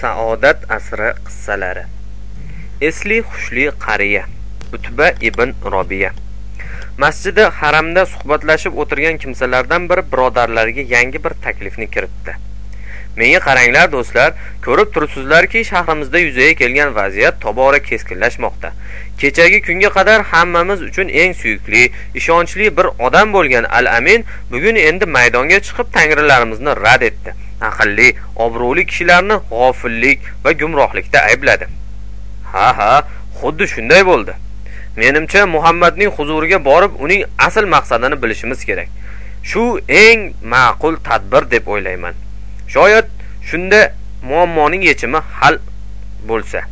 saodat asri qissalari. Esli hushli qariya utba ibn robiya. Masjidi haramda suhbatlashib o'tirgan kimsalardan biri birodarlariga yangi bir taklifni kiritdi. Menga qaranglar do'stlar ko'rib turibsizlarki shahrimizda yuzaga kelgan vaziyat tobora keskinlashmoqda. Kechagi kunga qadar hammamiz uchun eng suyukli ishonchli bir odam bo'lgan al amin bugun endi maydonga chiqib tangrilarimizni rad etdi. Aqlli obro'li kishilarni g'ofillik va gumrohlikda aybladi. Ha ha xuddi shunday bo'ldi. Menimcha muhammadning huzuriga borib uning asl maqsadini bilishimiz kerak. Shu eng ma'qul tadbir deb o'ylayman. Shoyat shunda muammoning yechimi hal bo'lsa.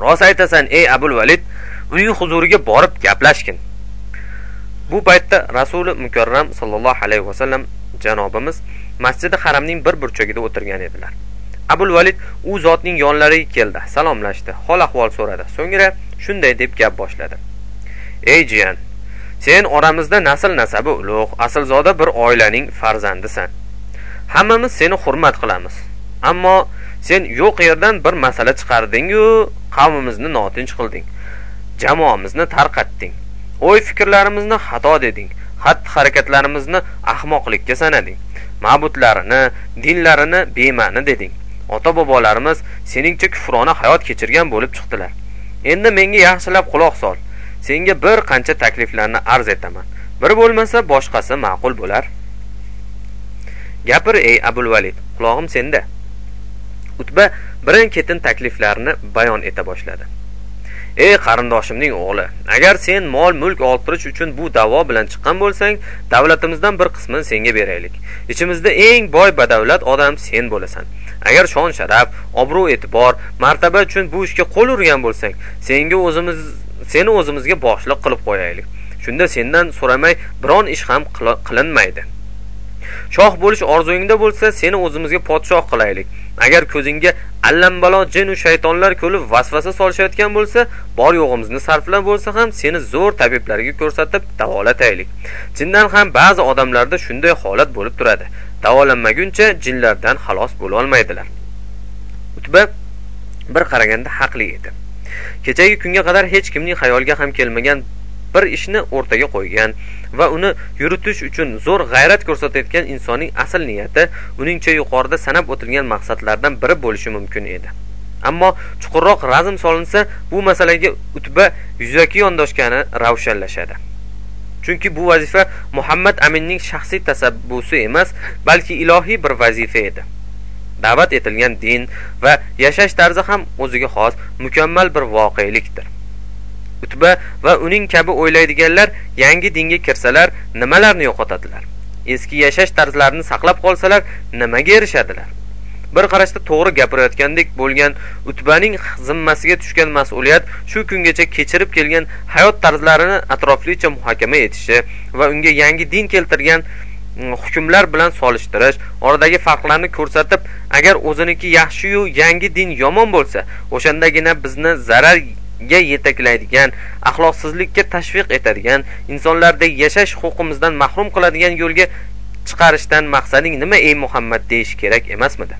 Rost aytasan ey abul valid uning huzuriga borib gaplashgin. Bu paytda rasuli mukarram sollallohu alayhi vasallam janobimiz masjidi haramning bir burchagida o'tirgan edilar. Abul valid u zotning yonlariga keldi salomlashdi. Hol ahvol so'radi. So'ngra shunday deb gap boshladi. Ey jiyan sen oramizda nasl nasabi ulug' aslzoda bir oilaning farzandisan. Hammamiz seni hurmat qilamiz. Ammo sen yo'q yerdan bir masala chiqardingu qavmimizni notinch qilding. Jamoamizni tarqatding o'y fikrlarimizni xato deding. Xatti harakatlarimizni ahmoqlikka sanading. Ma'budlarini dinlarini bema'ni deding. Ota bobolarimiz seningcha kufrona hayot kechirgan bo'lib chiqdilar. Endi menga yaxshilab quloq sol. Senga bir qancha takliflarni arz etaman. Bir bo'lmasa boshqasi ma'qul bo'lar. Gapir ey abul valid qulog'im senda. Utba birin ketin takliflarini bayon eta boshladi. Ey qarindoshimning o'g'li agar sen mol mulk orttirish uchun bu da'vo bilan chiqqan bo'lsang davlatimizdan bir qismini senga beraylik. Ichimizda eng boy badavlat odam sen bo'lasan. Agar shon sharaf obro' e'tibor martaba uchun bu ishga qo'l urgan bo'lsang senga o'zimiz seni o'zimizga boshliq qilib qo'yaylik. Shunda sendan so'ramay biron ish ham qilinmaydi. Shoh bo'lish orzuyingda bo'lsa seni o'zimizga podshoh qilaylik. Agar ko'zingga allambalo jinu shaytonlar ko'lib vasvasa solishayotgan bo'lsa bor yo'g'imizni sarflab bo'lsa ham seni zo'r tabiblarga ko'rsatib davolataylik. Chindan ham ba'zi odamlarda shunday holat bo'lib turadi. Davolanmaguncha jinlardan xalos bo'lolmaydilar. Utba bir qaraganda haqli edi. Kechagi kunga qadar hech kimning xayoliga ham kelmagan bir ishni o'rtaga qo'ygan va uni yuritish uchun zo'r g'ayrat ko'rsatayotgan insonning asl niyati uningcha yuqorida sanab o'tilgan maqsadlardan biri bo'lishi mumkin edi. Ammo chuqurroq razm solinsa bu masalaga utba yuzaki yondoshgani ravshanlashadi. Chunki bu vazifa muhammad aminning shaxsiy tasabbusi emas balki ilohiy bir vazifa edi. Da'vat etilgan din va yashash tarzi ham o'ziga xos mukammal bir voqelikdir. Utba va uning kabi o'ylaydiganlar yangi dinga kirsalar nimalarni yo'qotadilar? Eski yashash tarzlarini saqlab qolsalar nimaga erishadilar? Bir qarashda to'g'ri gapirayotgandek bo'lgan utbaning zimmasiga tushgan mas'uliyat shu kungacha kechirib kelgan hayot tarzlarini atroflicha muhokama etishi va unga yangi din keltirgan mm, hukmlar bilan solishtirish oradagi farqlarni ko'rsatib agar o'ziniki yaxshiyu yangi din yomon bo'lsa o'shandagina bizni zarar ga yetaklaydigan axloqsizlikka tashviq etadigan insonlardek yashash huquqimizdan mahrum qiladigan yo'lga chiqarishdan maqsading nima ey muhammad deyish kerak emasmidi?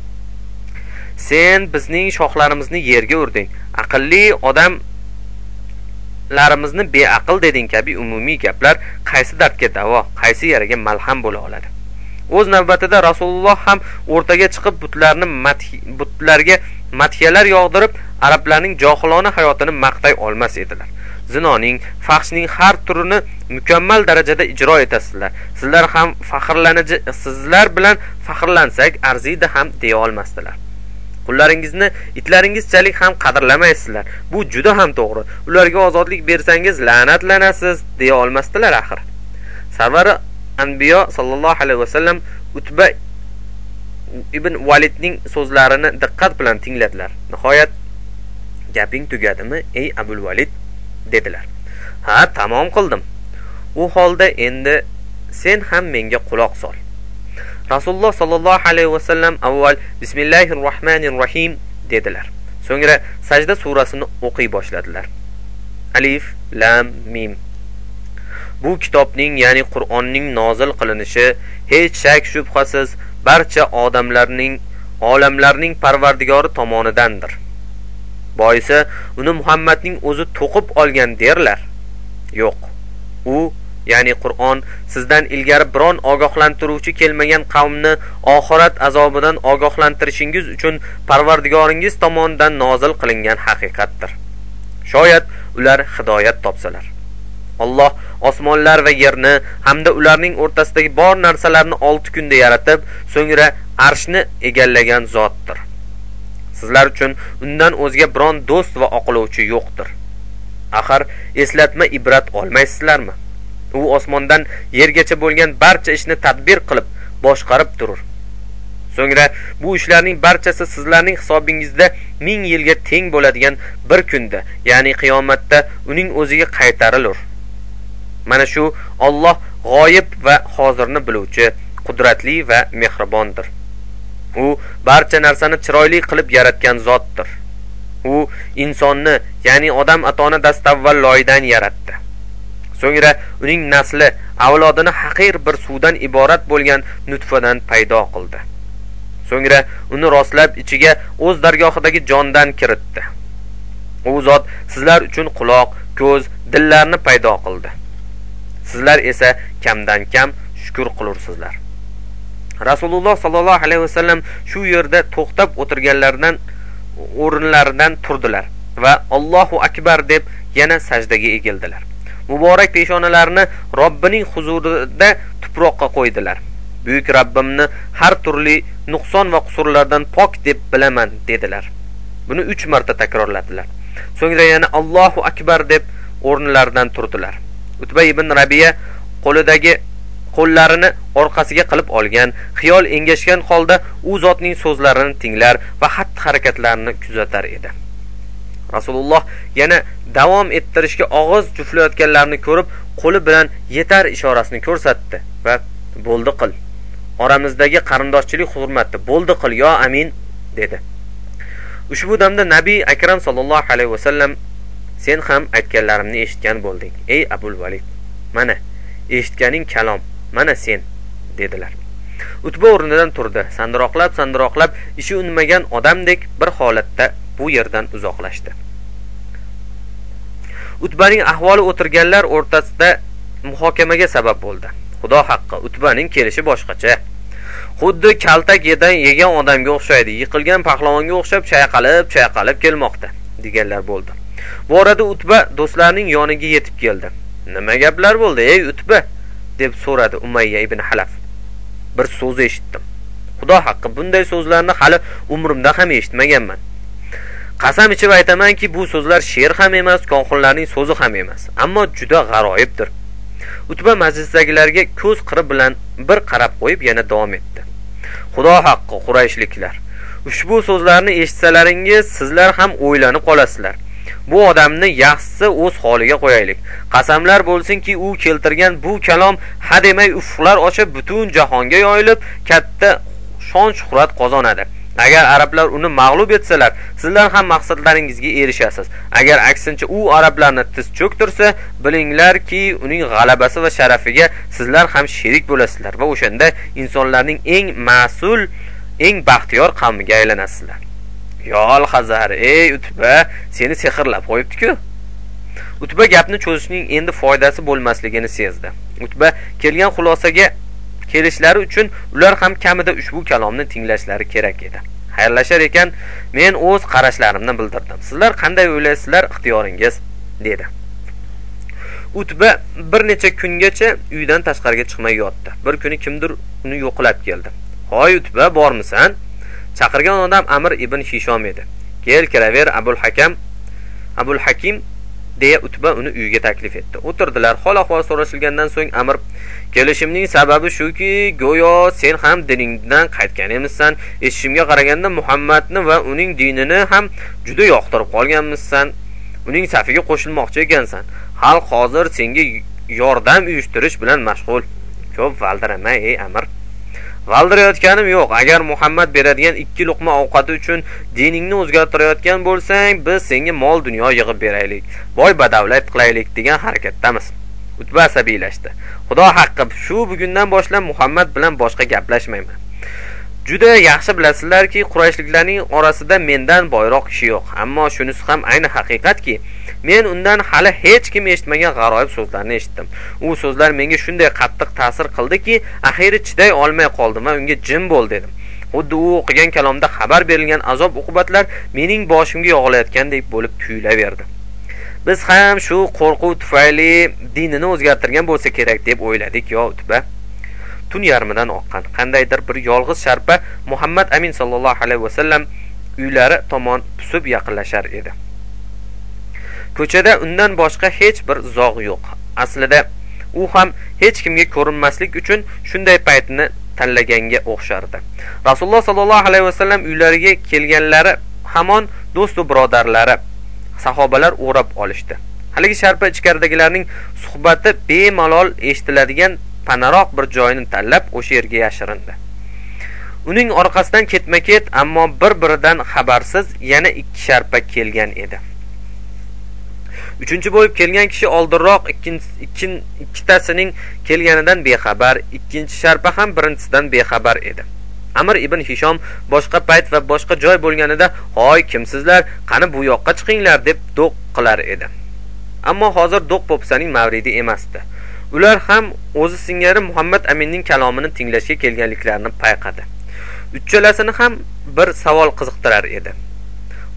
Sen bizning shoxlarimizni yerga urding. Aqlli odamlarimizni beaql deding kabi umumiy gaplar qaysi dardga davo qaysi yaraga malham bo'la oladi? O'z navbatida rasululloh ham o'rtaga chiqib butlarni butlarga madhiyalar yog'dirib arablarning johilona hayotini maqtay olmas edilar. Zinoning faxshning har turini mukammal darajada ijro etasizlar. Sizlar ham faxrlanaji sizlar bilan faxrlansak arziydi ham deya olmasdilar. Qullaringizni itlaringizchalik ham qadrlamaysizlar. Bu juda ham to'g'ri. Ularga ozodlik bersangiz la'natlanasiz deya olmasdilar axir. Sarvari anbiyo sollallohu alayhi vasallam utba ibn validning so'zlarini diqqat bilan tingladilar. Nihoyat gaping tugadimi ey abul valid dedilar. Ha tamom qildim. U holda endi sen ham menga quloq sol. Rasululloh sollallohu alayhi vasallam avval bismillahi rohmanir rohim dedilar. So'ngra sajda surasini o'qiy boshladilar. Alif lam mim. Bu kitobning ya'ni qur'onning nozil qilinishi hech shak shubhasiz barcha odamlarning olamlarning parvardigori tomonidandir. Boisi uni muhammadning o'zi to'qib olgan derlar. Yo'q. U ya'ni qur'on sizdan ilgari biron ogohlantiruvchi kelmagan qavmni oxirat azobidan ogohlantirishingiz uchun parvardigoringiz tomonidan nozil qilingan haqiqatdir. Shoyat ular hidoyat topsalar. Alloh osmonlar va yerni hamda ularning o'rtasidagi bor narsalarni olti kunda yaratib so'ngra arshni egallagan zotdir. Sizlar uchun undan o'zga biron do'st va oqlovchi yo'qdir. Axir eslatma ibrat olmaysizlarmi? U osmondan yergacha bo'lgan barcha ishni tadbir qilib boshqarib turur. So'ngra bu ishlarning barchasi sizlarning hisobingizda ming yilga teng bo'ladigan bir kunda ya'ni qiyomatda uning o'ziga qaytarilur. Mana shu olloh g'oyib va hozirni biluvchi qudratli va mehribondir. U barcha narsani chiroyli qilib yaratgan zotdir. U insonni ya'ni odam atoni dastavval loydan yaratdi. So'ngra uning nasli avlodini haqir bir suvdan iborat bo'lgan nutfadan paydo qildi. So'ngra uni rostlab ichiga o'z dargohidagi jondan kiritdi. U zot sizlar uchun quloq ko'z dillarni paydo qildi. Sizlar esa kamdan kam shukur qilursizlar. Rasululloh sollallohu alayhi vasallam shu yerda to'xtab o'tirganlaridan o'rinlaridan turdilar va allohu akbar deb yana sajdaga egildilar. Muborak peshonalarini robbining huzurida tuproqqa qo'ydilar. Buyuk rabbimni har turli nuqson va qusurlardan pok deb bilaman dedilar. Buni uch marta takrorladilar. So'ngra yana allohu akbar deb o'rnilaridan turdilar. Utba ibn rabiya qo'lidagi qo'llarini orqasiga qilib olgan xiyol engashgan holda u zotning so'zlarini tinglar va xatti harakatlarini kuzatar edi. Rasululloh yana davom ettirishga og'iz juftlayotganlarini ko'rib qo'li bilan yetar ishorasini ko'rsatdi va bo'ldi qil oramizdagi qarindoshchilik hurmatni bo'ldi qil yo amin dedi. Ushbu damda nabiy akram sollallohu alayhi vasallam sen ham aytganlarimni eshitgan bo'lding ey abul valid. Mana eshitganing kalom mana sen dedilar. Utba o'rnidan turdi. Sandiroqlab sandiroqlab ishi unmagan odamdek bir holatda bu yerdan uzoqlashdi. Utbaning ahvoli o'tirganlar o'rtasida muhokamaga sabab bo'ldi. Xudo haqqi utbaning kelishi boshqacha. Xuddi kaltak yedan yegan odamga o'xshaydi yiqilgan pahlavonga o'xshab chayqalib chayqalib kelmoqda deganlar bo'ldi. Bu orada utba do'stlarining yoniga yetib keldi. Nima gaplar bo'ldi ey utba? Deb so'radi umayya ibn halaf. Bir so'z eshitdim. Xudo haqqi bunday so'zlarni hali umrimda ham eshitmaganman. Qasam ichib aytamanki bu so'zlar she'r ham emas konxonlarning so'zi ham emas ammo juda g'aroyibdir. Utba majlisdagilarga ko'z qiri bilan bir qarab qo'yib yana davom etdi. Xudo haqqi qurayshliklar ushbu so'zlarni eshitsalaringiz sizlar ham o'ylanib qolasizlar. Bu odamni yaxshisi o'z holiga qo'yaylik. Qasamlar bo'lsinki u keltirgan bu kalom hademay ufqlar ochib butun jahonga yoyilib katta shon shuhrat qozonadi. Agar arablar uni mag'lub etsalar sizlar ham maqsadlaringizga erishasiz. Agar aksincha u arablarni tiz cho'ktirsa bilinglarki uning g'alabasi va sharafiga sizlar ham sherik bo'lasizlar va o'shanda insonlarning eng mas'ul eng baxtiyor qavmiga aylanasizlar. Yo alhazar ey utba seni sehrlab qo'yibdiku. Utba gapni cho'zishning endi foydasi bo'lmasligini sezdi. Utba kelgan xulosaga kelishlari uchun ular ham kamida ushbu kalomni tinglashlari kerak edi. Xayrlashar ekan men o'z qarashlarimni bildirdim. Sizlar qanday o'ylaysizlar ixtiyoringiz? dedi. Utba bir necha kungacha uydan tashqariga chiqmay yotdi. Bir kuni kimdir uni yo'qlab keldi. Hoy utba bormisan? Chaqirgan odam amir ibn hishom edi. Kel kiraver abul hakam abul hakim deya utba uni uyiga taklif etdi. O'tirdilar. Hol ahvol so'rashilgandan so'ng amir kelishimning sababi shuki go'yo sen ham diningdan qaytgan emissan eshitishimga qaraganda muhammadni va uning dinini ham juda yoqtirib qolganmisan uning safiga qo'shilmoqchi ekansan. Xalq hozir senga yordam uyushtirish bilan mashg'ul. Ko'p valdirama ey amir g'aldirayotganim yo'q. Agar muhammad beradigan ikki luqma ovqati uchun diningni o'zgartirayotgan bo'lsang biz senga mol dunyo yig'ib beraylik. Boy badavlat qilaylik degan harakatdamiz. Utba asabiylashdi. Xudo haqqi shu bugundan boshlab muhammad bilan boshqa gaplashmayman. Juda yaxshi bilasizlarki qurayshliklarning orasida mendan boyroq kishi yo'q. Ammo shunisi ham ayni haqiqatki men undan hali hech kim eshitmagan g'aroyib so'zlarni eshitdim. U so'zlar menga shunday qattiq ta'sir qildiki axiyri chiday olmay qoldim va unga jim bo'l dedim. Xuddi u o'qigan kalomda xabar berilgan azob uqubatlar mening boshimga yog'ilayotgandek bo'lib tuyulaverdi. Biz ham shu qo'rquv tufayli dinini o'zgartirgan bo'lsa kerak deb o'yladik yo utba tun yarmidan oqqan qandaydir bir yolg'iz sharpa muhammad amin sollallohu alayhi vasallam uylari tomon pusib yaqinlashar edi. Ko'chada undan boshqa hech bir zog' yo'q. Aslida u ham hech kimga ko'rinmaslik uchun shunday paytni tanlaganga o'xshardi. Rasululloh sollallohu alayhi vasallam uylariga kelganlari hamon do'stu birodarlari sahobalar o'rab olishdi. Haligi sharpa ichkaridagilarning suhbati bemalol eshitiladigan panaroq bir joyni tanlab o'sha yerga yashirindi. Uning orqasidan ketma ket ammo bir biridan xabarsiz yana ikki sharpa kelgan edi. Uchinchi bo'lib kelgan kishi oldinroq ikkitasining kelganidan bexabar ikkinchi sharpa ham birinchisidan bexabar edi. Amir ibn hishom boshqa payt va boshqa joy bo'lganida hoy kimsizlar? Qani bu yoqqa chiqinglar? deb do'q qilar edi. Ammo hozir do'q po'pisaning mavridi emasdi. Ular ham o'zi singari muhammad aminning kalomini tinglashga kelganliklarini payqadi. Uchalasini ham bir savol qiziqtirar edi.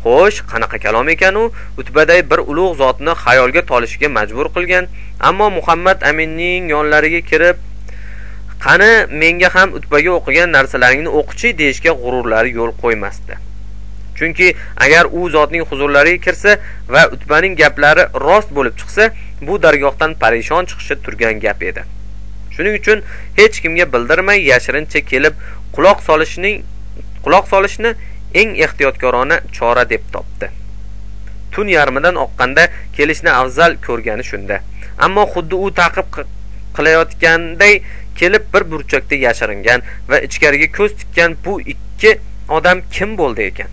Xo'sh qanaqa kalom ekan u utbaday bir ulug' zotni xayolga tolishga majbur qilgan. Ammo muhammad aminning yonlariga kirib qani menga ham utbaga o'qigan narsalaringni o'qichi deyishga g'ururlari yo'l qo'ymasdi. Chunki agar u zotning huzurlariga kirsa va utbaning gaplari rost bo'lib chiqsa bu dargohdan parishon chiqishi turgan gap edi. Shuning uchun hech kimga bildirmay yashirincha kelib quloq solishning quloq solishni eng ehtiyotkorona chora deb topdi. Tun yarmidan oqqanda kelishni afzal ko'rgani shunda. Ammo xuddi u taqib qilayotganday kelib bir burchakda yashiringan va ichkariga ko'z tikkan bu ikki odam kim bo'ldi ekan?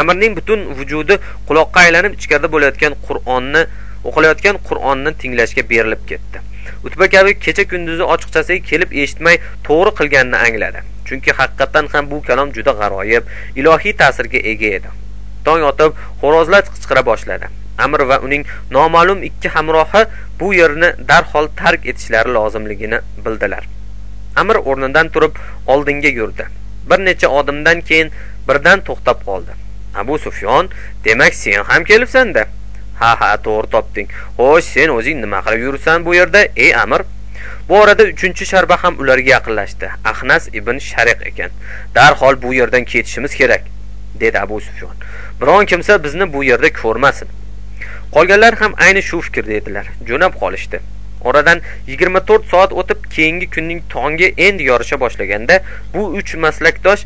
Amirning butun vujudi quloqqa aylanib ichkarida bo'layotgan qur'onni o'qilayotgan qur'onni tinglashga berilib ketdi. Utba kabi kecha kunduzi ochiqchasiga kelib eshitmay to'g'ri qilganini angladi. Chunki haqiqatdan ham bu kalom juda g'aroyib ilohiy ta'sirga ega edi. Tong otib xo'rozlar qichqira boshladi. Amir va uning noma'lum ikki hamrohi bu yerni darhol tark etishlari lozimligini bildilar. Amir o'rnidan turib oldinga yurdi. Bir necha odimdan keyin birdan to'xtab qoldi. Abu sufyon demak sen ham kelibsanda. Ha ha to'g'ri topding. Xo'sh sen o'zing nima qilib yuribsan bu yerda ey amir bu orada uchinchi sharba ham ularga yaqinlashdi. Ahnas ibn shariq ekan. Darhol bu yerdan ketishimiz kerak dedi abu sufyon. Biron kimsa bizni bu yerda ko'rmasin. Qolganlar ham ayni shu fikrda edilar. Jo'nab qolishdi. Oradan yigirma to'rt soat o'tib keyingi kunning tongi endi yorisha boshlaganda bu uch maslakdosh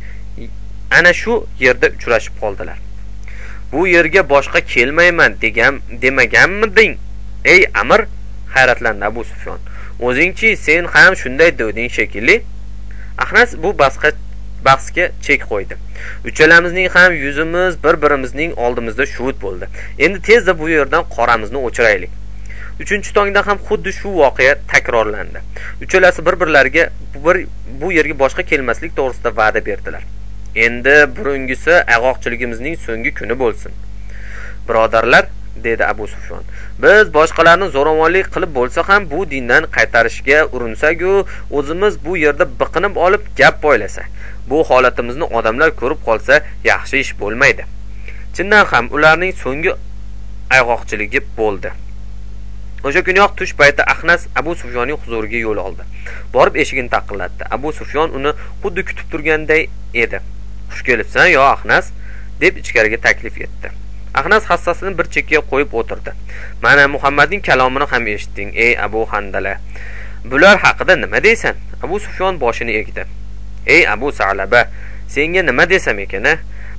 ana shu yerda uchrashib qoldilar. Bu yerga boshqa kelmayman degan demaganmiding ey amir? Hayratlandi abu sufyon. O'zingchi sen ham shunday deding shekilli. Ahnas bu basqa bahsga chek qo'ydi. Uchalamizning ham yuzimiz bir birimizning oldimizda shuvut bo'ldi. Endi tezda bu yerdan qoramizni o'chiraylik. Uchinchi tongda ham xuddi shu voqea takrorlandi. Uchalasi bir birlariga bir bu yerga boshqa kelmaslik to'g'risida va'da berdilar. Endi burungisi ayg'oqchiligimizning so'nggi kuni bo'lsin. Birodarlar dedi abu sufyon biz boshqalarni zo'ravonlik qilib bo'lsa ham bu dindan qaytarishga urinsagu o'zimiz bu yerda biqinib olib gap poylasak bu holatimizni odamlar ko'rib qolsa yaxshi ish bo'lmaydi. Chindan ham ularning so'nggi ayg'oqchiligi bo'ldi. O'sha kuniyoq tush payti ahnas abu sufyonning huzuriga yo'l oldi. Borib eshigini taqillatdi. Abu sufyon uni xuddi kutib turganday edi. Xush kelibsan yo ahnas? deb ichkariga taklif etdi. Ahnas hassasini bir chekkaga qo'yib o'tirdi. Mana muhammadning kalomini ham eshitding ey abu handala. Bular haqida nima deysan? Abu sufyon boshini egdi. Ey abu salaba senga nima desam ekan a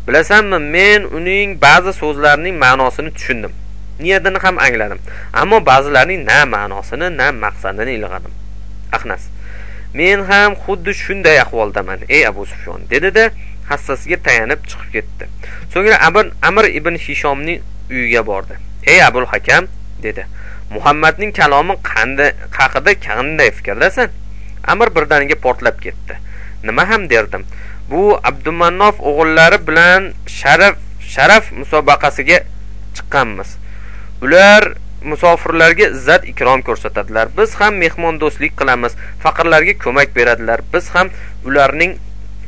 bilasanmi men uning ba'zi so'zlarining ma'nosini tushundim. Niyatini ham angladim ammo ba'zilarining na ma'nosini na maqsadini ilg'adim. Ahnas men ham xuddi shunday ahvoldaman ey abu sufyon dedida de, hassasiga tayanib chiqib ketdi. So'ngra amir, amir ibn hishomning uyiga bordi. Ey abul hakam dedi. Muhammadning kalomi qanday haqida qanday fikrdasan? Amir birdaniga portlab ketdi. Nima ham derdim. Bu abdumannof o'g'illari bilan sharaf sharaf musobaqasiga chiqqanmiz. Ular musofirlarga izzat ikrom ko'rsatadilar. Biz ham mehmondo'stlik qilamiz. Faqirlarga ko'mak beradilar. Biz ham ularning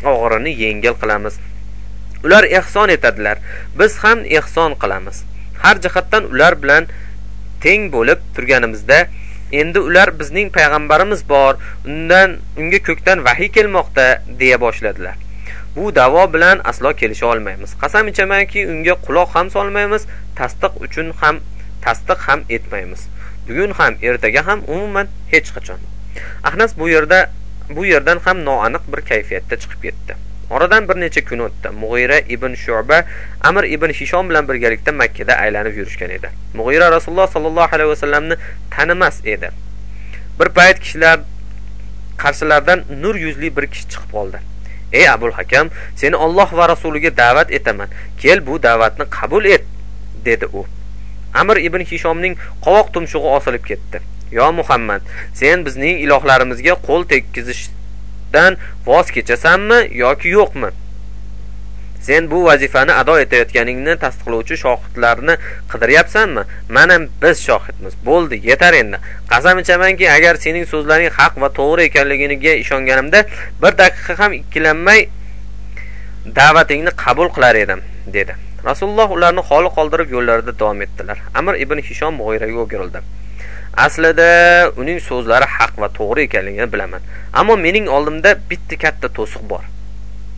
og'irini yengil qilamiz. Ular ehson etadilar. Biz ham ehson qilamiz. Har jihatdan ular bilan teng bo'lib turganimizda endi ular bizning payg'ambarimiz bor undan unga ko'kdan vahiy kelmoqda deya boshladilar. Bu davo bilan aslo kelisha olmaymiz. Qasam ichamanki unga quloq ham solmaymiz tasdiq uchun ham tasdiq ham etmaymiz. Bugun ham ertaga ham umuman hech qachon. Ahnas bu yerda bu yerdan ham noaniq bir kayfiyatda chiqib ketdi. Oradan bir necha kun o'tdi. Mug'ira ibn shuba amir ibn hishom bilan birgalikda makkada aylanib yurishgan edi. Mug'ira rasululloh sollallohu alayhi vasallamni tanimas edi. Bir payt kishilar qarshilaridan nur yuzli bir kishi chiqib qoldi ey abul hakam seni olloh va rasuliga da'vat etaman. Kel bu da'vatni qabul et dedi u. Amir ibn hishomning qovoq tumshug'i osilib ketdi. Yo muhammad sen bizning ilohlarimizga qo'l tekkizishdan voz kechasanmi yoki yo'qmi? Sen bu vazifani ado etayotganingni tasdiqlovchi shohidlarni qidiryapsanmi? Mana biz shohidmiz bo'ldi yetar endi. Qasam ichamanki agar sening so'zlaring haq va to'g'ri ekanligiga ishonganimda bir daqiqa ham ikkilanmay da'vatingni qabul qilar edim dedi. Rasululloh ularni holi qoldirib yo'llarida davom etdilar. Amir ibn hishom g'oyraga o'girildi. Aslida uning so'zlari haq va to'g'ri ekanligini bilaman. Ammo mening oldimda bitta katta to'siq bor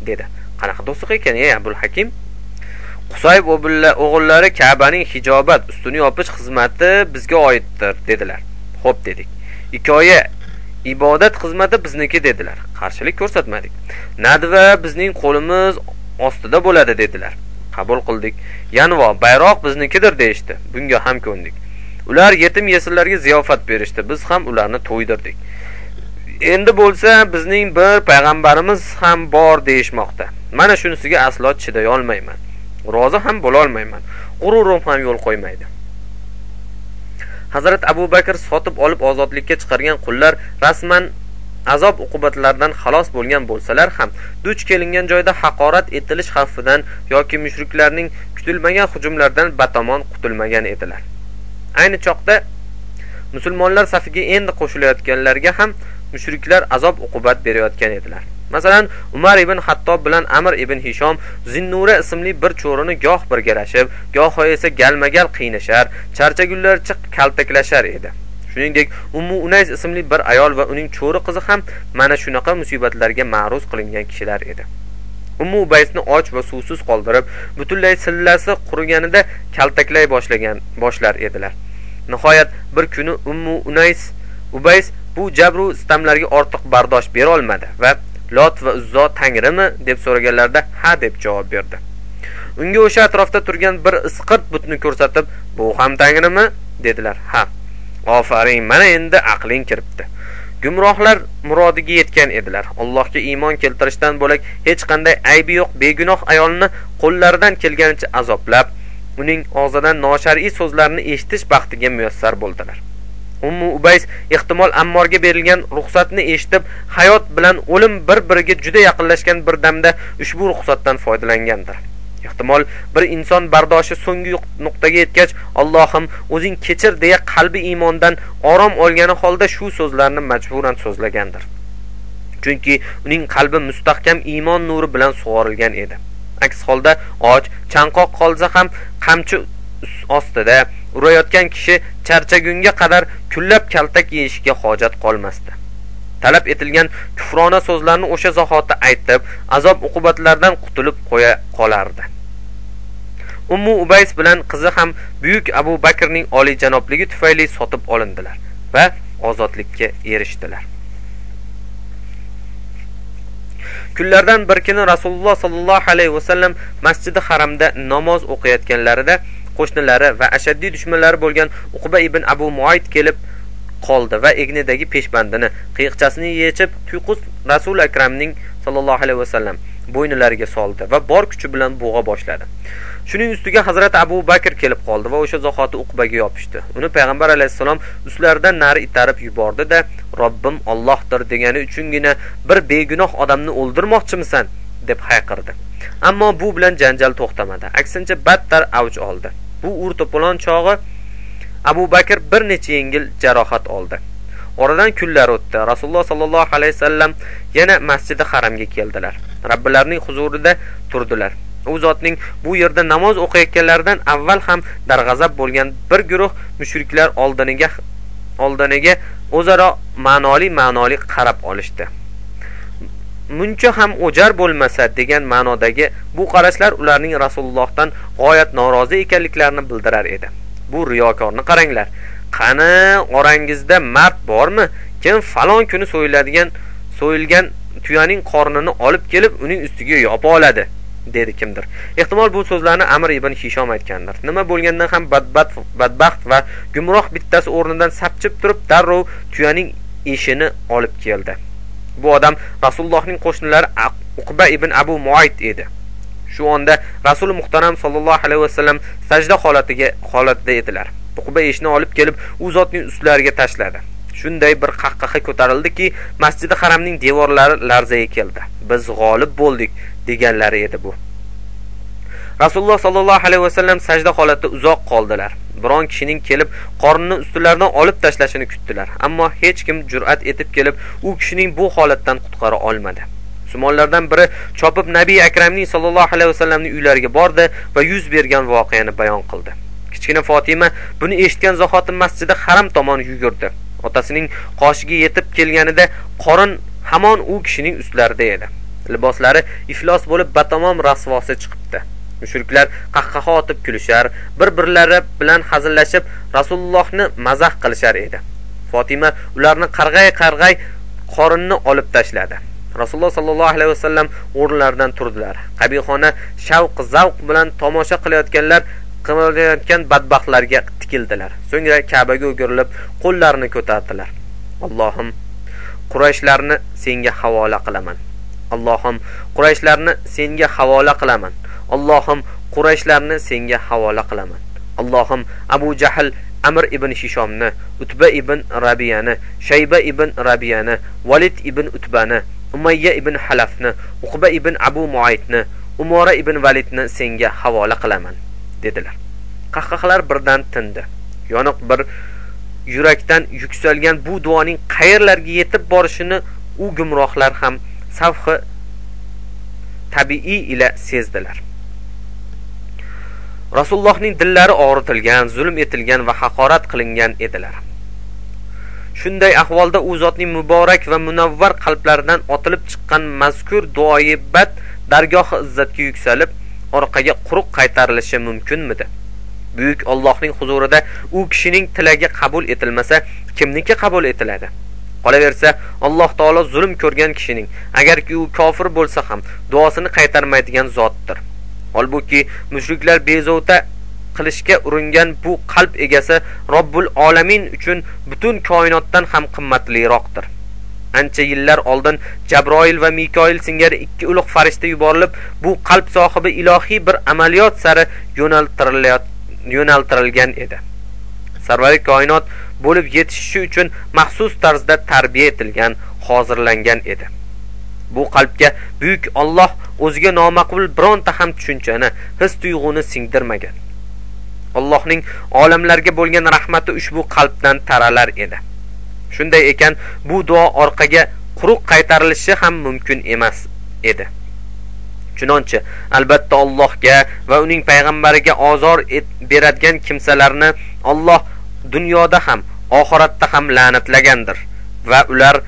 dedi. Qanaqa to'siq ekan ey abul hakim? Qusayb o'g'illari kabaning hijobat ustini yopish xizmati bizga oiddir dedilar. Xo'p dedik. Hikoya ibodat xizmati bizniki dedilar. Qarshilik ko'rsatmadik. Nadva bizning qo'limiz ostida bo'ladi dedilar. Qabul qildik. Yanvo bayroq biznikidir deyishdi. Bunga ham ko'ndik. Ular yetim yesirlarga ziyofat berishdi. Biz ham ularni to'ydirdik. Endi bo'lsa bizning bir payg'ambarimiz ham bor deyishmoqda. Mana shunisiga aslo chiday olmayman. Rozi ham bo'lolmayman. G'ururim ham yo'l qo'ymaydi. Hazrat abu bakr sotib olib ozodlikka chiqargan qullar rasman azob uqubatlardan xalos bo'lgan bo'lsalar ham duch kelingan joyda haqorat etilish xavfidan yoki mushriklarning kutilmagan hujumlaridan batamon qutulmagan edilar. Ayni choqda musulmonlar safiga endi qo'shilayotganlarga ham mushriklar azob uqubat berayotgan edilar. Masalan umar ibn hattob bilan amir ibn hishom zinnura ismli bir cho'rini goh birgalashib goho esa galma gal qiynashar charchagullarcha kaltaklashar edi. Shuningdek ummu unays ismli bir ayol va uning cho'ri qizi ham mana shunaqa musibatlarga ma'ruz qilingan kishilar edi. Ummu ubaysni och va suvsiz qoldirib butunlay sillasi quriganida kaltaklay boshlagan boshlar edilar. Nihoyat bir kuni ummu unays ubays bu jabru sitamlarga ortiq bardosh berolmadi va lot va uzzo tangrimi deb so'raganlarida ha deb javob berdi. Unga o'sha atrofda turgan bir isqirt butni ko'rsatib bu ham tangrimi dedilar. Ha ofaring mana endi aqling kiribdi. Gumrohlar murodiga yetgan edilar. Allohga iymon keltirishdan bo'lak hech qanday aybi yo'q begunoh ayolni qo'llaridan kelganicha azoblab uning og'zidan noshar'iy so'zlarni eshitish baxtiga muyassar bo'ldilar. Ummu ubays ehtimol ammorga berilgan ruxsatni eshitib hayot bilan o'lim bir biriga juda yaqinlashgan bir damda ushbu ruxsatdan foydalangandir. Ehtimol bir inson bardoshi so'nggi nuqtaga yetgach allohim o'zing kechir deya qalbi iymondan orom olgani holda shu so'zlarni majburan so'zlagandir. Chunki uning qalbi mustahkam iymon nuri bilan sug'orilgan edi. Aks holda och chanqoq qolsa ham qamchi ostida urayotgan kishi charchagunga qadar kullab kaltak yeyishga hojat qolmasdi. Talab etilgan kufrona so'zlarni o'sha zahoti aytib azob uqubatlardan qutulib qo'ya qolardi. Ummu ubays bilan qizi ham buyuk abu bakrning oliyjanobligi tufayli sotib olindilar va ozodlikka erishdilar. Kunlardan bir kuni rasululloh sollallohu alayhi vasallam masjidi haramda namoz o'qiyotganlarida qo'shnilari va ashaddiy dushmanlari bo'lgan uqba ibn abu muayt kelib qoldi va egnidagi peshbandini qiyiqchasini yechib tuyqus rasul akramning sollallohu alayhi vasallam bo'ynilariga soldi va bor kuchi bilan bo'g'a boshladi. Shuning ustiga hazrati abu bakr kelib qoldi va o'sha zahoti uqbaga yopishdi. Uni payg'ambar alayhissalom ustlaridan nari itarib yubordi da robbim ollohdir degani uchungina bir begunoh odamni o'ldirmoqchimisan? deb hayqirdi. Ammo bu bilan janjal to'xtamadi. Aksincha battar avj oldi. Bu ur to'polon chog'i abu bakr bir necha yengil jarohat oldi. Oradan kunlar o'tdi. Rasululloh sollallohu alayhi vasallam yana masjidi haramga keldilar. Robbilarining huzurida turdilar. U zotning bu yerda namoz o'qiyotganlaridan avval ham darg'azab bo'lgan bir guruh mushriklar oldiniga oldiniga o'zaro ma'noli ma'noli qarab olishdi. Muncha ham o'jar bo'lmasa degan ma'nodagi bu qarashlar ularning rasulullohdan g'oyat norozi ekanliklarini bildirar edi. Bu riyokorni qaranglar. Qani orangizda mard bormi? Kim falon kuni so'yiladigan so'yilgan tuyaning qornini olib kelib uning ustiga yopa oladi dedi kimdir. Ehtimol bu so'zlarni amir ibn hishom aytgandir. Nima bo'lganda ham badbat badbaxt va gumroh bittasi o'rnidan sapchib turib darrov tuyaning eshini olib keldi. Bu odam rasulullohning qo'shnilari uqba ibn abu muayt edi. Shu onda rasuli muhtaram sollallohu alayhi vasallam sajda holatiga holatida edilar. Uqba eshni olib kelib u zotning ustlariga tashladi. Shunday bir qahqaha ko'tarildiki masjidi haramning devorlari larzaga keldi. Biz g'olib bo'ldik deganlari edi bu. Rasululloh sollallohu alayhi vasallam sajda holatda uzoq qoldilar. Biron kishining kelib qornini ustilaridan olib tashlashini kutdilar. Ammo hech kim jur'at etib kelib u kishining bu holatdan qutqara olmadi. Musulmonlardan biri chopib nabiy akramning sollallohu alayhi vasallamning uylariga bordi va yuz bergan voqeani bayon qildi. Kichkina fotima buni eshitgan zahoti masjidi haram tomon yugurdi. Otasining qoshiga yetib kelganida qorin hamon u kishining ustlarida edi. Liboslari iflos bo'lib batamom rasvosi chiqibdi. Mushriklar qahqaha otib kulishar bir birlari bilan hazillashib rasulullohni mazax qilishar edi. Fotima ularni qarg'ay qarg'ay qorinni olib tashladi. Rasululloh sollallohu alayhi vasallam o'rinlaridan turdilar. Qabihona shavq zavq bilan tomosha qilayotganlar qimirlayotgan badbaxtlarga tikildilar. So'ngra kabaga o'girilib qo'llarini ko'tardilar. Allohim qurayshlarni senga havola qilaman. Allohim qurayshlarni senga havola qilaman. Allohim qurayshlarni senga havola qilaman. Allohim abu jahl amr ibn shishomni utba ibn rabiyani shayba ibn rabiyani valid ibn utbani umayya ibn halafni uqba ibn abu muaytni umora ibn validni senga havola qilaman. Dedilar. Qahqahlar birdan tindi. Yoniq bir yurakdan yuksalgan bu duoning qayerlarga yetib borishini u gumrohlar ham savhi tabiiy ila sezdilar. Rasulullohning dillari og'ritilgan zulm etilgan va haqorat qilingan edilar. Shunday ahvolda u zotning muborak va munavvar qalblaridan otilib chiqqan mazkur duoibat dargohi izzatga yuksalib orqaga quruq qaytarilishi mumkinmidi? Buyuk ollohning huzurida u kishining tilagi qabul etilmasa kimniki qabul etiladi? Qolaversa alloh taolo zulm ko'rgan kishining agarki u kofir bo'lsa ham duosini qaytarmaydigan zotdir. Holbuki mushriklar bezovta qilishga uringan bu qalb egasi robbul olamin uchun butun koinotdan ham qimmatliroqdir. Ancha yillar oldin jabroil va mikoil singari ikki ulug' farishta yuborilib bu qalb sohibi ilohiy bir amaliyot sari yo'naltirilgan edi. Sarvari koinot bo'lib yetishishi uchun maxsus tarzda tarbiya etilgan hozirlangan edi. Bu qalbga buyuk olloh o'ziga nomaqbul bironta ham tushunchani his tuyg'uni singdirmagan. Allohning olamlarga bo'lgan rahmati ushbu qalbdan taralar edi. Shunday ekan bu duo orqaga quruq qaytarilishi ham mumkin emas edi. Chunonchi albatta allohga va uning payg'ambariga ozor beradigan kimsalarni olloh dunyoda ham oxiratda ham la'natlagandir va ular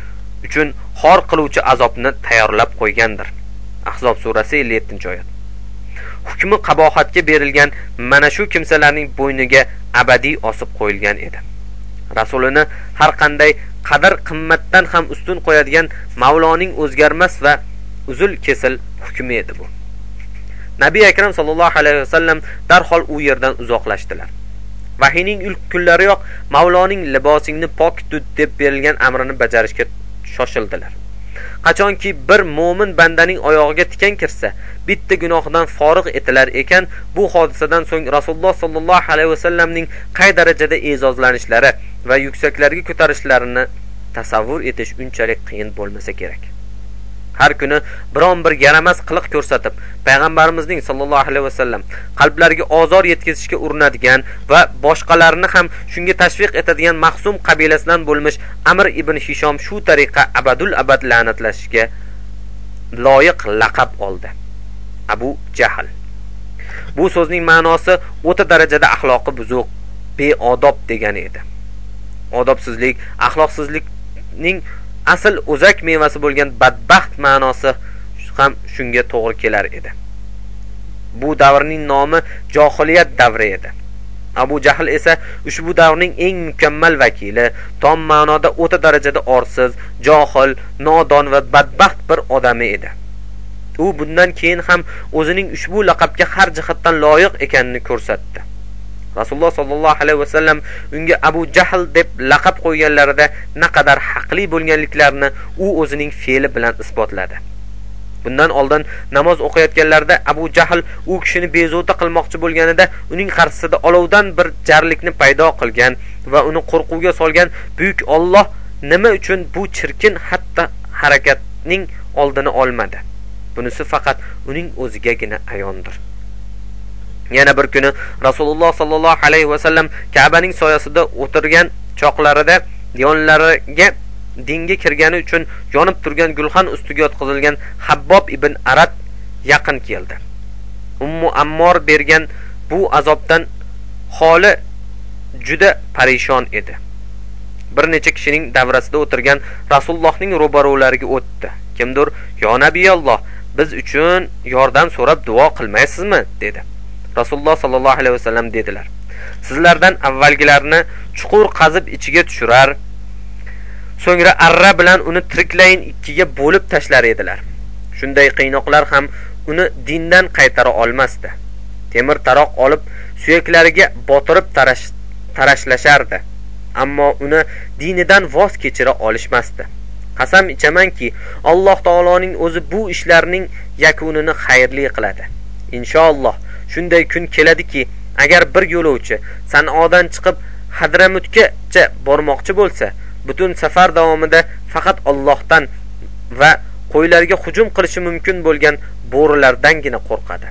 uchun xor qiluvchi azobni tayyorlab qo'ygandir. Ahzob surasi 57 oyat. Hukmi qabohatga berilgan mana shu kimsalarning bo'yniga abadiy osib qo'yilgan edi. Rasulini har qanday qadr qimmatdan ham ustun qo'yadigan mavloning o'zgarmas va uzul kesil hukmi edi bu. Nabiy akram sollallohu alayhi vasallam darhol u yerdan uzoqlashdilar. Vahiyning ilk kunlariyoq mavloning libosingni pok tut deb berilgan amrini bajarishga shoshildilar. Qachonki bir mo'min bandaning oyog'iga tikan kirsa bitta gunohidan forig' etilar ekan bu hodisadan so'ng rasululloh sollallohu alayhi vasallamning qay darajada e'zozlanishlari va yuksaklarga ko'tarishlarini tasavvur etish unchalik qiyin bo'lmasa kerak. Har kuni biron bir yaramas qiliq ko'rsatib payg'ambarimizning sollallohu alayhi vasallam qalblariga ozor yetkazishga urinadigan va boshqalarni ham shunga tashviq etadigan mahsum qabilasidan bo'lmish amir ibn hishom shu tariqa abadul abad la'natlashishga loyiq laqab oldi. Abu jahl. Bu so'zning ma'nosi o'ta darajada axloqi buzuq beodob degani edi. Odobsizlik axloqsizlikning asl o'zak mevasi bo'lgan badbaxt ma'nosi ham shunga to'g'ri kelar edi. Bu davrning nomi johiliyat davri edi. Abu jahl esa ushbu davrning eng mukammal vakili tom ma'noda o'ta darajada orsiz johil nodon va badbaxt bir odami edi. U bundan keyin ham o'zining ushbu laqabga har jihatdan loyiq ekanini ko'rsatdi. Rasululloh sollallohu alayhi vasallam unga abu jahl deb laqab qo'yganlarida naqadar haqli bo'lganliklarini u o'zining fe'li bilan isbotladi. Bundan oldin namoz o'qiyotganlarida abu jahl u kishini bezovta qilmoqchi bo'lganida uning qarshisida olovdan bir jarlikni paydo qilgan va uni qo'rquvga solgan buyuk olloh nima uchun bu chirkin hatto harakatning oldini olmadi? Bunisi faqat uning o'zigagina ayondir. Yana bir kuni rasululloh sollallohu alayhi vasallam kabaning soyasida o'tirgan choqlarida yonlariga dinga kirgani uchun yonib turgan gulxan ustiga yotqizilgan habbob ibn arab yaqin keldi. Ummu ammor bergan bu azobdan holi juda parishon edi. Bir necha kishining davrasida o'tirgan rasulullohning ro'barolariga o'tdi. Kimdir yo nabiyalloh biz uchun yordam so'rab duo qilmaysizmi? dedi. Rasululloh sollallohu alayhi vasallam dedilar. Sizlardan avvalgilarni chuqur qazib ichiga tushirar so'ngra arra bilan uni tiriklayin ikkiga bo'lib tashlar edilar. Shunday qiynoqlar ham uni dindan qaytara olmasdi. Temir taroq olib suyaklariga botirib tarash, tarashlashardi ammo uni dinidan voz kechira olishmasdi. Qasam ichamanki alloh taoloning o'zi bu ishlarning yakunini xayrli qiladi. Inshaalloh shunday kun keladiki agar bir yo'lovchi sanodan chiqib hadramutgacha bormoqchi bo'lsa butun safar davomida faqat ollohdan va qo'ylarga hujum qilishi mumkin bo'lgan bo'rilardangina qo'rqadi.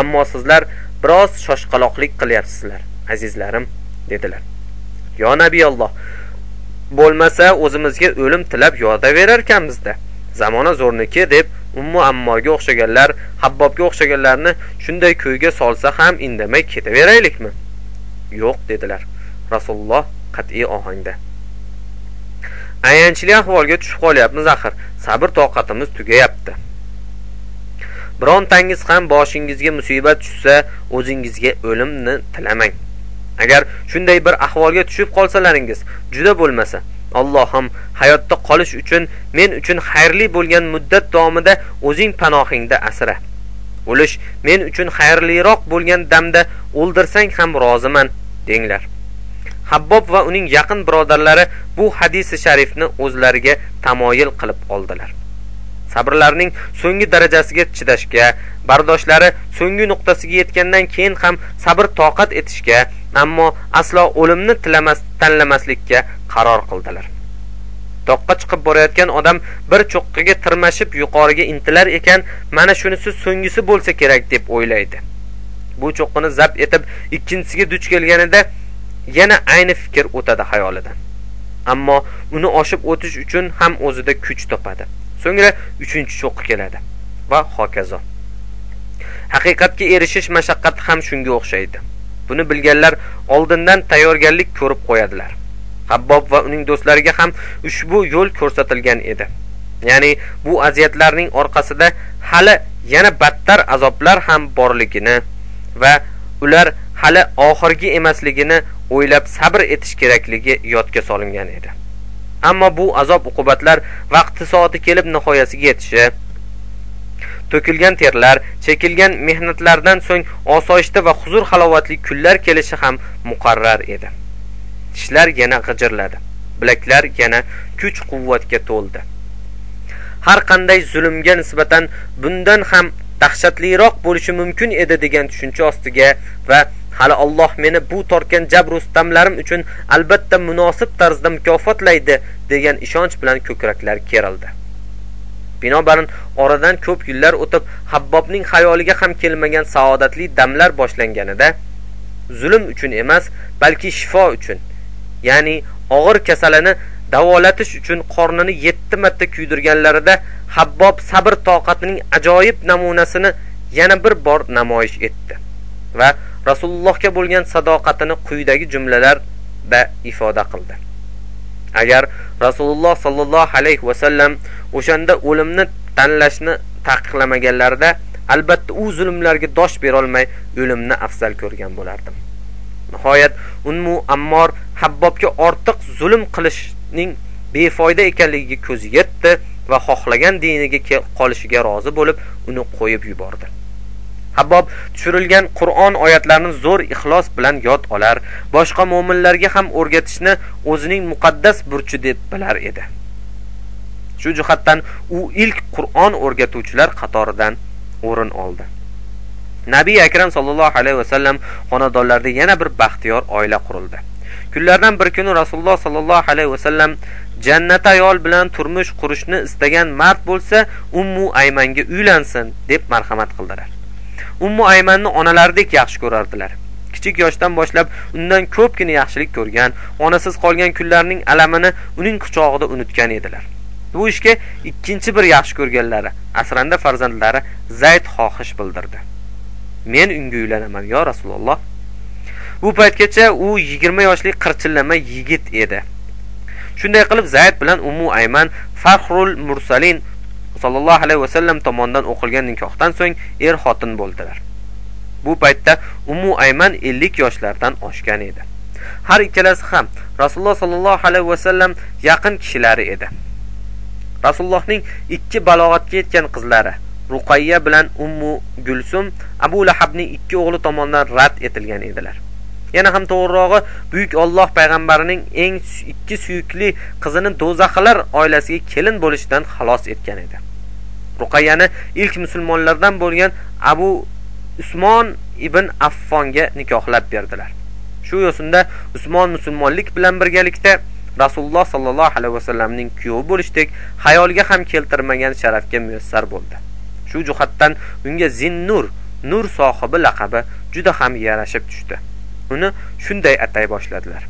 Ammo sizlar biroz shoshqaloqlik qilyapsizlar azizlarim dedilar. Yo nabiyolloh bo'lmasa o'zimizga o'lim tilab yotaverarkanmizda zamona zo'rniki deb ummu ammoga o'xshaganlar habbobga o'xshaganlarni shunday ko'yga solsa ham indamay ketaveraylikmi? Yo'q dedilar. Rasululloh qat'iy ohangda. Ayanchli ahvolga tushib qolyapmiz axir. Sabr toqatimiz tugayapti. Birontangiz ham boshingizga musibat tushsa o'zingizga o'limni tilamang. Agar shunday bir ahvolga tushib qolsalaringiz juda bo'lmasa allohim hayotda qolish uchun men uchun xayrli bo'lgan muddat davomida o'zing panohingda asra. O'lish men uchun xayrliroq bo'lgan damda o'ldirsang ham roziman denglar. Habbob va uning yaqin birodarlari bu hadisi sharifni o'zlariga tamoyil qilib oldilar. Sabrlarining so'nggi darajasiga chidashga bardoshlari so'nggi nuqtasiga yetgandan keyin ham sabr toqat etishga ammo aslo o'limni tilamas tanlamaslikka qaror qildilar. Toqqa chiqib borayotgan odam bir cho'qqiga tirmashib yuqoriga intilar ekan mana shunisi so'nggisi bo'lsa kerak deb o'ylaydi. Bu cho'qqini zabt etib ikkinchisiga duch kelganida yana ayni fikr o'tadi xayolidan. Ammo uni oshib o'tish uchun ham o'zida kuch topadi. So'ngra uchinchi cho'qqi keladi va hokazo. Haqiqatga erishish mashaqqati ham shunga o'xshaydi. Buni bilganlar oldindan tayyorgarlik ko'rib qo'yadilar. Habbob va uning do'stlariga ham ushbu yo'l ko'rsatilgan edi. Ya'ni bu aziyatlarning orqasida hali yana battar azoblar ham borligini va ular hali oxirgi emasligini o'ylab sabr etish kerakligi yodga solingan edi. Ammo bu azob uqubatlar vaqti soati kelib nihoyasiga yetishi to'kilgan terlar chekilgan mehnatlardan so'ng osoyishta va huzur halovatli kunlar kelishi ham muqarrar edi. Tishlar yana g'ijirladi. Bilaklar yana kuch quvvatga to'ldi. Har qanday zulmga nisbatan bundan ham dahshatliroq bo'lishi mumkin edi degan tushuncha ostiga va hali olloh meni bu tortgan jabru sitamlarim uchun albatta munosib tarzda mukofotlaydi degan ishonch bilan ko'kraklar kerildi. Binobarin oradan ko'p yillar o'tib habbobning xayoliga ham kelmagan saodatli damlar boshlanganida zulm uchun emas balki shifo uchun ya'ni og'ir kasalini davolatish uchun qornini yetti marta kuydirganlarida habbob sabr toqatining ajoyib namunasini yana bir bor namoyish etdi va rasulullohga bo'lgan sadoqatini quyidagi jumlalarda ifoda qildi. Agar rasululloh sollallohu alayhi vasallam o'shanda o'limni tanlashni taqiqlamaganlarida albatta u zulmlarga dosh berolmay o'limni afzal ko'rgan bo'lardim. Nihoyat unmu ammor habbobga ortiq zulm qilishning befoyda ekanligiga ko'zi yetdi va xohlagan diniga qolishiga rozi bo'lib uni qo'yib yubordi. Habbob tushirilgan qur'on oyatlarini zo'r ixlos bilan yod olar boshqa mo'minlarga ham o'rgatishni o'zining muqaddas burchi deb bilar edi. Shu jihatdan u ilk qur'on o'rgatuvchilar qatoridan o'rin oldi. Nabiy akram sollallohu alayhi vasallam xonadonlarida yana bir baxtiyor oila qurildi. Kunlardan bir kuni rasululloh sollallohu alayhi vasallam jannat ayol bilan turmush qurishni istagan mard bo'lsa ummu aymanga uylansin deb marhamat qildilar. Ummu aymanni onalaridek yaxshi ko'rardilar. Kichik yoshdan boshlab undan ko'pgina yaxshilik ko'rgan onasiz qolgan kunlarning alamini uning quchog'ida unutgan edilar. Bu ishga ikkinchi bir yaxshi ko'rganlari asranda farzandlari zayd xohish bildirdi. Men unga uylanaman yo rasululloh. Bu paytgacha u yigirma yoshlik qirchillama yigit edi. Shunday qilib zayd bilan ummu ayman farhrul mursalin sollallohu alayhi vasallam tomonidan o'qilgan nikohdan so'ng er xotin bo'ldilar. Bu paytda ummu ayman ellik yoshlardan oshgan edi. Har ikkalasi ham rasululloh sollallohu alayhi vasallam yaqin kishilari edi. Rasulullohning ikki balog'atga yetgan qizlari ruqayya bilan ummu gulsum abu lahabning ikki o'g'li tomonidan rad etilgan edilar. Yana ham to'g'rirog'i buyuk olloh payg'ambarining eng ikki suyukli qizini do'zaxlar oilasiga kelin bo'lishidan xalos etgan edi. Ruqayyani ilk musulmonlardan bo'lgan abu usmon ibn affonga nikohlab berdilar. Shu yo'sinda usmon musulmonlik bilan birgalikda rasululloh sollallohu alayhi vasallamning kuyovi bo'lishdek xayolga ham keltirmagan sharafga muyassar bo'ldi. Shu jihatdan unga zinnur nur sohibi laqabi juda ham yarashib tushdi. Uni shunday atay boshladilar.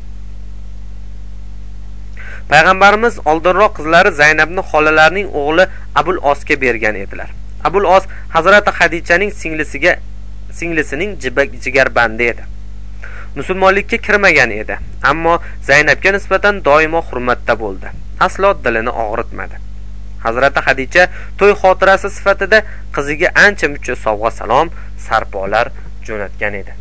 Payg'ambarimiz oldinroq qizlari zaynabni xolalarining o'g'li abul osga bergan edilar. Abul os hazrati hadichaning singlisiga singlisining jigarbandi edi. Musulmonlikka kirmagan edi ammo zaynabga nisbatan doimo hurmatda bo'ldi. Aslo dilini og'ritmadi. Hazrati hadicha to'y xotirasi sifatida qiziga ancha muncha sovg'a salom sarpolar jo'natgan edi.